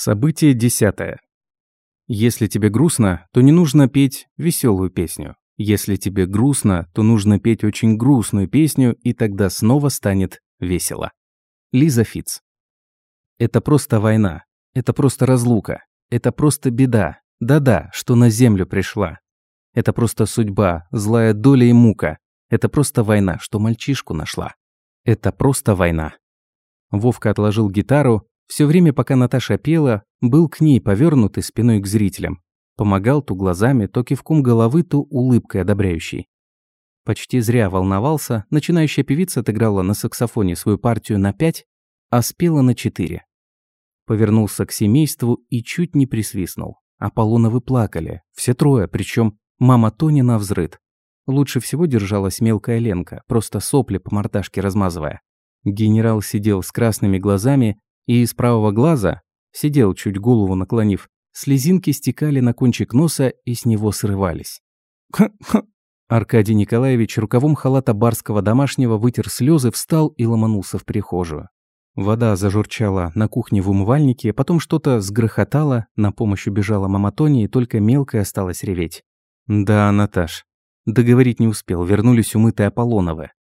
Событие десятое. Если тебе грустно, то не нужно петь веселую песню. Если тебе грустно, то нужно петь очень грустную песню, и тогда снова станет весело. Лиза Фиц. Это просто война. Это просто разлука. Это просто беда. Да-да, что на землю пришла. Это просто судьба, злая доля и мука. Это просто война, что мальчишку нашла. Это просто война. Вовка отложил гитару, все время, пока Наташа пела, был к ней повернут и спиной к зрителям. Помогал то глазами, то кивком головы, то улыбкой одобряющей. Почти зря волновался, начинающая певица отыграла на саксофоне свою партию на пять, а спела на четыре. Повернулся к семейству и чуть не присвистнул. Аполлоновы плакали, все трое, причем мама Тони на взрыд. Лучше всего держалась мелкая Ленка, просто сопли по мордашке размазывая. Генерал сидел с красными глазами и из правого глаза, сидел чуть голову наклонив, слезинки стекали на кончик носа и с него срывались. Аркадий Николаевич рукавом халата барского домашнего вытер слезы, встал и ломанулся в прихожую. Вода зажурчала на кухне в умывальнике, потом что-то сгрохотало, на помощь убежала мама Тони, и только мелкая осталась реветь. «Да, Наташ». Договорить не успел, вернулись умытые Аполлоновы.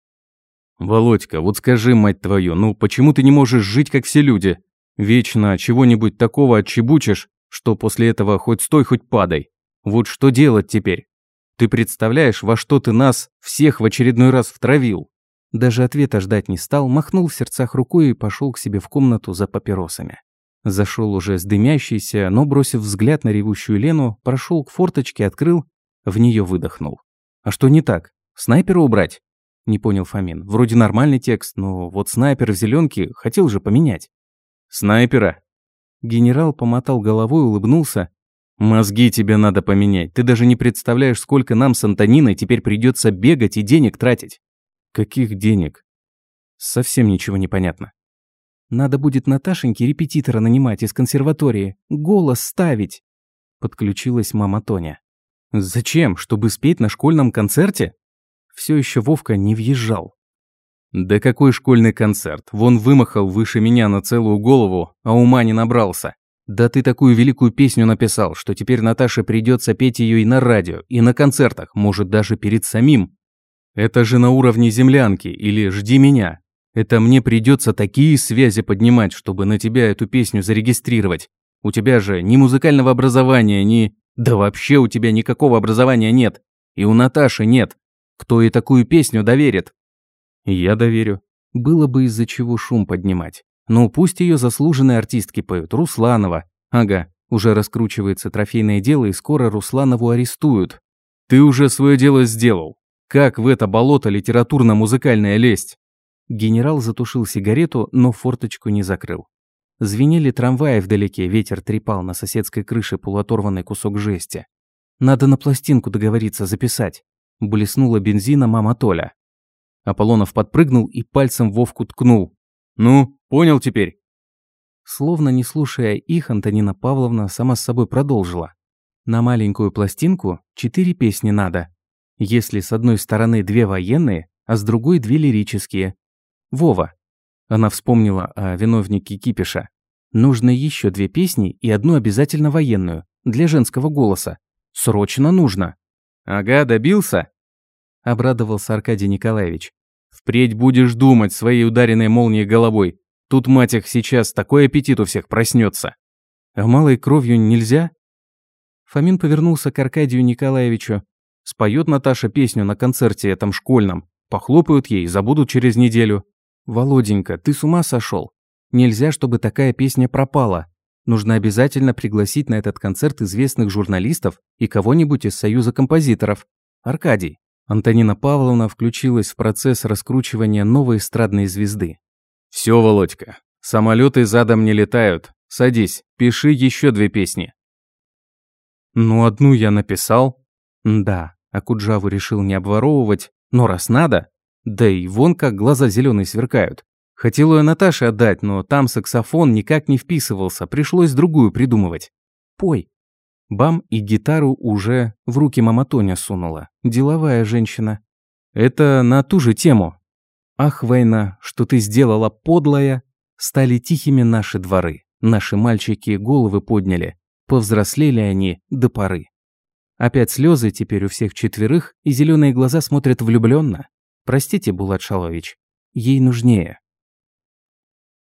«Володька, вот скажи, мать твою, ну почему ты не можешь жить, как все люди? Вечно чего-нибудь такого отчебучишь, что после этого хоть стой, хоть падай. Вот что делать теперь? Ты представляешь, во что ты нас всех в очередной раз втравил?» Даже ответа ждать не стал, махнул в сердцах рукой и пошел к себе в комнату за папиросами. Зашел уже с дымящейся, но, бросив взгляд на ревущую Лену, прошел к форточке, открыл, в нее выдохнул. «А что не так? Снайпера убрать?» Не понял Фомин. Вроде нормальный текст, но вот снайпер в зеленке хотел же поменять. Снайпера? Генерал помотал головой, улыбнулся. Мозги тебе надо поменять. Ты даже не представляешь, сколько нам с Антониной теперь придется бегать и денег тратить. Каких денег? Совсем ничего не понятно. Надо будет Наташеньке репетитора нанимать из консерватории. Голос ставить. Подключилась мама Тоня. Зачем? Чтобы спеть на школьном концерте? Все еще Вовка не въезжал. «Да какой школьный концерт? Вон вымахал выше меня на целую голову, а ума не набрался. Да ты такую великую песню написал, что теперь Наташе придется петь ее и на радио, и на концертах, может даже перед самим. Это же на уровне землянки или «Жди меня». Это мне придется такие связи поднимать, чтобы на тебя эту песню зарегистрировать. У тебя же ни музыкального образования, ни... Да вообще у тебя никакого образования нет. И у Наташи нет. Кто и такую песню доверит? Я доверю. Было бы из-за чего шум поднимать. Ну, пусть ее заслуженные артистки поют. Русланова. Ага, уже раскручивается трофейное дело, и скоро Русланову арестуют. Ты уже свое дело сделал. Как в это болото литературно-музыкальное лезть? Генерал затушил сигарету, но форточку не закрыл. Звенели трамваи вдалеке, ветер трепал на соседской крыше полуоторванный кусок жести. Надо на пластинку договориться записать. Блеснула бензина мама Толя. Аполлонов подпрыгнул и пальцем Вовку ткнул. «Ну, понял теперь?» Словно не слушая их, Антонина Павловна сама с собой продолжила. «На маленькую пластинку четыре песни надо. Если с одной стороны две военные, а с другой две лирические. Вова». Она вспомнила о виновнике Кипиша. «Нужно еще две песни и одну обязательно военную, для женского голоса. Срочно нужно». «Ага, добился?» – обрадовался Аркадий Николаевич. «Впредь будешь думать своей ударенной молнией головой. Тут, мать их, сейчас такой аппетит у всех проснется. А малой кровью нельзя?» Фомин повернулся к Аркадию Николаевичу. Споет Наташа песню на концерте этом школьном. Похлопают ей, забудут через неделю. «Володенька, ты с ума сошел? Нельзя, чтобы такая песня пропала. Нужно обязательно пригласить на этот концерт известных журналистов и кого-нибудь из Союза композиторов. Аркадий. Антонина Павловна включилась в процесс раскручивания новой эстрадной звезды. Все, Володька, самолеты задом не летают. Садись, пиши еще две песни. Ну, одну я написал. Да, а Куджаву решил не обворовывать, но раз надо, да и вон как глаза зеленые сверкают. Хотел ее Наташе отдать, но там саксофон никак не вписывался, пришлось другую придумывать. «Пой». Бам и гитару уже в руки мама Тоня сунула. Деловая женщина. Это на ту же тему. «Ах, война, что ты сделала подлая, стали тихими наши дворы». Наши мальчики головы подняли. Повзрослели они до поры. Опять слезы теперь у всех четверых, и зеленые глаза смотрят влюбленно. Простите, Булат Шалович, ей нужнее.